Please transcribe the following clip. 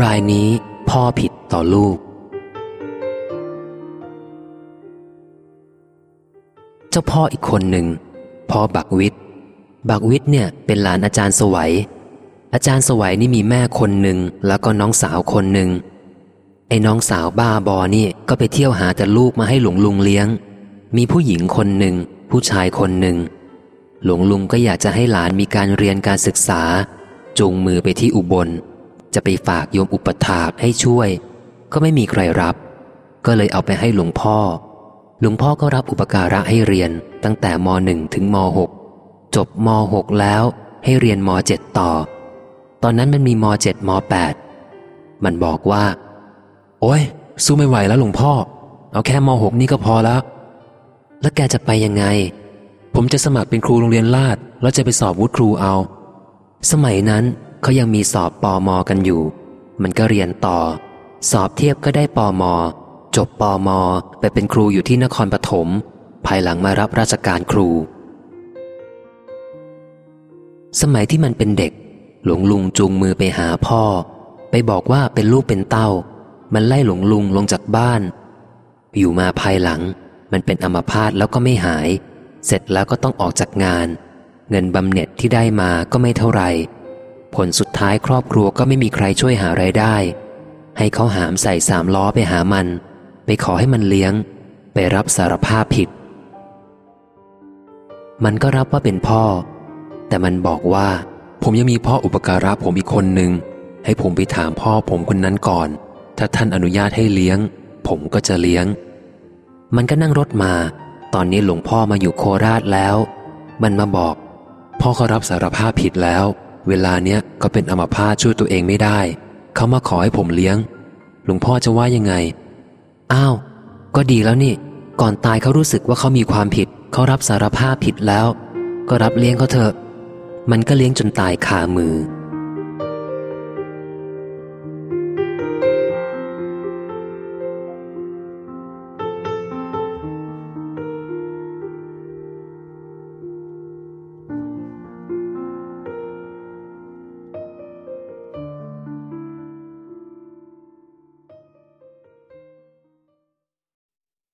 รายนี้พ่อผิดต่อลูก เจ้าพ่ออีกคนหนึ่งพ่อบักวิทย์บักวิทย์เนี่ยเป็นหลานอาจารย์สวัย อาจารย์สวัยนี่มีแม่คนหนึ่งแล้วก็น้องสาวคนหนึ่งไอ้น้องสาวบ้าบอนี่ก็ไปเที่ยวหาแต่ลูกมาให้หลวงลุงเลี้ยง มีผู้หญิงคนหนึ่งผู้ชายคนหนึ่งหลวงลุงก็อยากจะให้หลานมีการเรียนการศึกษา จูงมือไปที่อุบล จะไปฝากโยมอุปถากให้ช่วย ก็ไม่มีใครรับ ก็เลยเอาไปให้หลวงพ่อ หลวงพ่อก็รับอุปการะให้เรียนตั้งแต่ม .1 ถึงม .6 จบม .6 แล้วให้เรียนม .7 ต่อ ตอนนั้นมันมีม .7 ม .8 มันบอกว่า โอ้ยสู้ไม่ไหวแล้วหลวงพ่อ เอาแค่ม .6 นี่ก็พอแล้ว แล้วแกจะไปยังไง ผมจะสมัครเป็นครูโรงเรียนลาดแล้วจะไปสอบวุฒิครูเอา สมัยนั้น เขายังมีสอบปอมอกันอยู่ มันก็เรียนต่อ สอบเทียบก็ได้ปอมอจบปอมอไปเป็นครูอยู่ที่นครปฐมภายหลังมารับราชการครู สมัยที่มันเป็นเด็ก หลวงลุงจูงมือไปหาพ่อ ไปบอกว่าเป็นลูกเป็นเต้า มันไล่หลวงลุงลงจากบ้าน อยู่มาภายหลัง มันเป็นอัมพาตแล้วก็ไม่หาย เสร็จแล้วก็ต้องออกจากงาน เงินบำเหน็จที่ได้มาก็ไม่เท่าไหร่ ผลสุดท้ายครอบครัวก็ไม่มีใครช่วยหาไรายได้ ให้เขาหามใส่สามล้อไปหามัน ไปขอให้มันเลี้ยง ไปรับสารภาพผิด มันก็รับว่าเป็นพ่อ แต่มันบอกว่า ผมยังมีพ่ออุปการะผมอีกคนหนึ่งให้ผมไปถามพ่อผมคนนั้นก่อน ถ้าท่านอนุญาตให้เลี้ยง ผมก็จะเลี้ยง มันก็นั่งรถมา ตอนนี้หลวงพ่อมาอยู่โคราชแล้ว มันมาบอก พ่อเขารับสารภาพผิดแล้ว เวลาเนี้ยก็เป็นอัมพาตช่วยตัวเองไม่ได้ เขามาขอให้ผมเลี้ยง หลวงพ่อจะว่ายังไง อ้าว ก็ดีแล้วนี่ ก่อนตายเขารู้สึกว่าเขามีความผิด เขารับสารภาพผิดแล้ว ก็รับเลี้ยงเขาเถอะ มันก็เลี้ยงจนตายคามือ